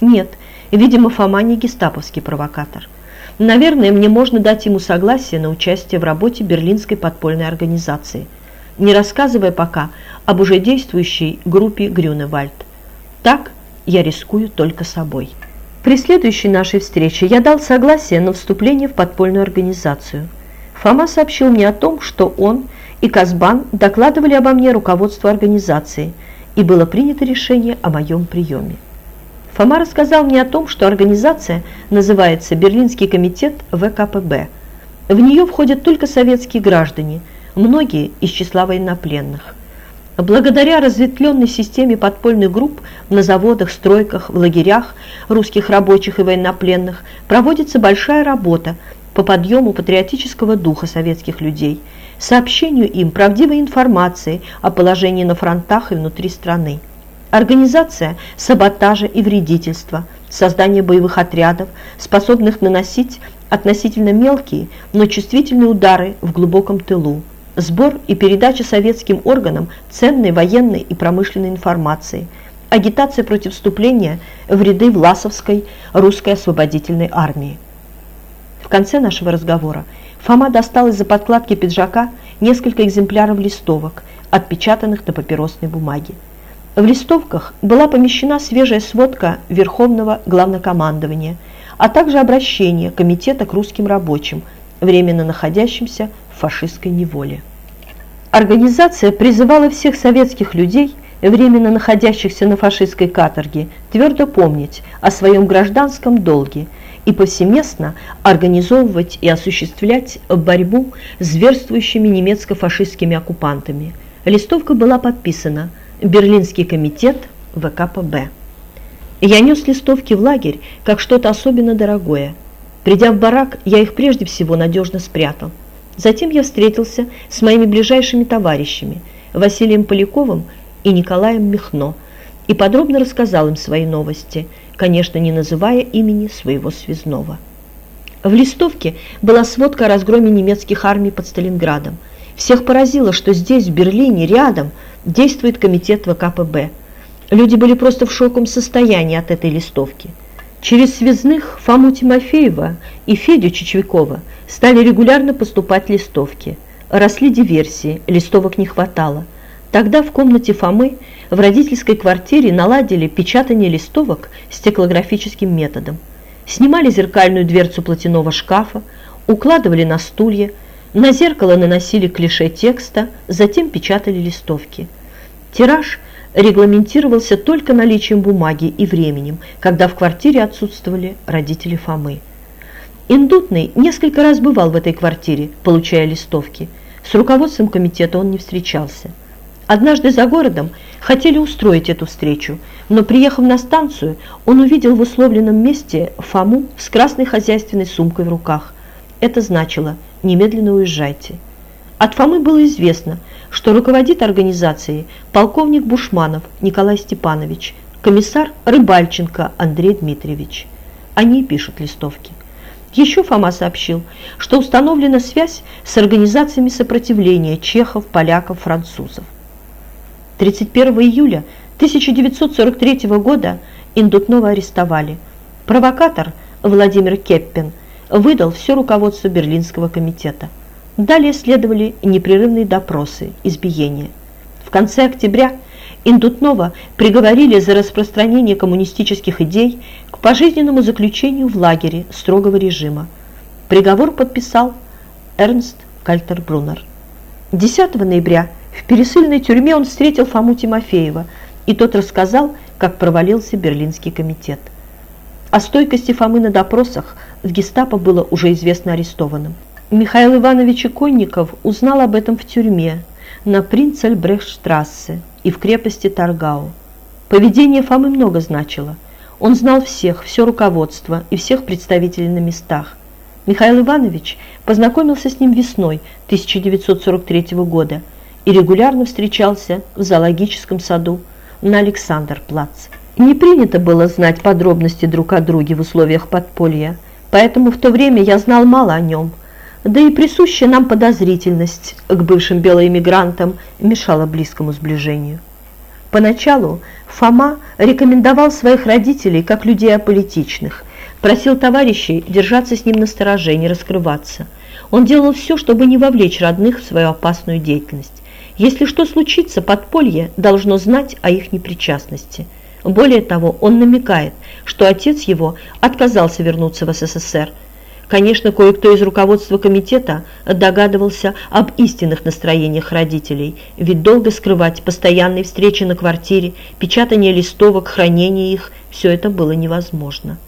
Нет, видимо, Фома не гестаповский провокатор. Наверное, мне можно дать ему согласие на участие в работе берлинской подпольной организации, не рассказывая пока об уже действующей группе Грюневальд. Так я рискую только собой. При следующей нашей встрече я дал согласие на вступление в подпольную организацию. Фома сообщил мне о том, что он и Казбан докладывали обо мне руководству организации, и было принято решение о моем приеме. Фома рассказал мне о том, что организация называется Берлинский комитет ВКПБ. В нее входят только советские граждане, многие из числа военнопленных. Благодаря разветвленной системе подпольных групп на заводах, стройках, в лагерях русских рабочих и военнопленных проводится большая работа по подъему патриотического духа советских людей, сообщению им правдивой информации о положении на фронтах и внутри страны. Организация саботажа и вредительства, создание боевых отрядов, способных наносить относительно мелкие, но чувствительные удары в глубоком тылу, сбор и передача советским органам ценной военной и промышленной информации, агитация против вступления в ряды Власовской русской освободительной армии. В конце нашего разговора Фома достал из-за подкладки пиджака несколько экземпляров листовок, отпечатанных на папиросной бумаге. В листовках была помещена свежая сводка Верховного Главнокомандования, а также обращение Комитета к русским рабочим, временно находящимся в фашистской неволе. Организация призывала всех советских людей, временно находящихся на фашистской каторге, твердо помнить о своем гражданском долге и повсеместно организовывать и осуществлять борьбу с зверствующими немецко-фашистскими оккупантами. Листовка была подписана «Берлинский комитет ВКПБ». Я нес листовки в лагерь как что-то особенно дорогое. Придя в барак, я их прежде всего надежно спрятал. Затем я встретился с моими ближайшими товарищами Василием Поляковым и Николаем Михно и подробно рассказал им свои новости, конечно, не называя имени своего связного. В листовке была сводка о разгроме немецких армий под Сталинградом. Всех поразило, что здесь, в Берлине, рядом, действует комитет ВКПБ. Люди были просто в шоковом состоянии от этой листовки. Через связных Фому Тимофеева и Федю Чечевикова стали регулярно поступать листовки. Росли диверсии, листовок не хватало. Тогда в комнате Фомы в родительской квартире наладили печатание листовок стеклографическим методом. Снимали зеркальную дверцу платяного шкафа, укладывали на стулья, на зеркало наносили клише текста, затем печатали листовки. Тираж регламентировался только наличием бумаги и временем, когда в квартире отсутствовали родители Фомы. Индутный несколько раз бывал в этой квартире, получая листовки. С руководством комитета он не встречался. Однажды за городом хотели устроить эту встречу, но приехав на станцию, он увидел в условленном месте Фому с красной хозяйственной сумкой в руках. Это значило «немедленно уезжайте». От Фомы было известно, что руководит организацией полковник Бушманов Николай Степанович, комиссар Рыбальченко Андрей Дмитриевич. Они пишут листовки. Еще Фома сообщил, что установлена связь с организациями сопротивления чехов, поляков, французов. 31 июля 1943 года Индутнова арестовали. Провокатор Владимир Кеппин выдал все руководство Берлинского комитета. Далее следовали непрерывные допросы, избиения. В конце октября Индутнова приговорили за распространение коммунистических идей к пожизненному заключению в лагере строгого режима. Приговор подписал Эрнст Кальтербруннер. 10 ноября в пересыльной тюрьме он встретил Фому Тимофеева, и тот рассказал, как провалился Берлинский комитет. О стойкости Фомы на допросах в гестапо было уже известно арестованным. Михаил Иванович Иконников узнал об этом в тюрьме на Принцельбрехштрассе и в крепости Таргау. Поведение Фомы много значило. Он знал всех, все руководство и всех представителей на местах. Михаил Иванович познакомился с ним весной 1943 года и регулярно встречался в зоологическом саду на Александр-Плац. Не принято было знать подробности друг о друге в условиях подполья, поэтому в то время я знал мало о нем – да и присущая нам подозрительность к бывшим белоэмигрантам мешала близкому сближению. Поначалу Фома рекомендовал своих родителей как людей аполитичных, просил товарищей держаться с ним на стороже не раскрываться. Он делал все, чтобы не вовлечь родных в свою опасную деятельность. Если что случится, подполье должно знать о их непричастности. Более того, он намекает, что отец его отказался вернуться в СССР. Конечно, кое-кто из руководства комитета догадывался об истинных настроениях родителей, ведь долго скрывать постоянные встречи на квартире, печатание листовок, хранение их – все это было невозможно.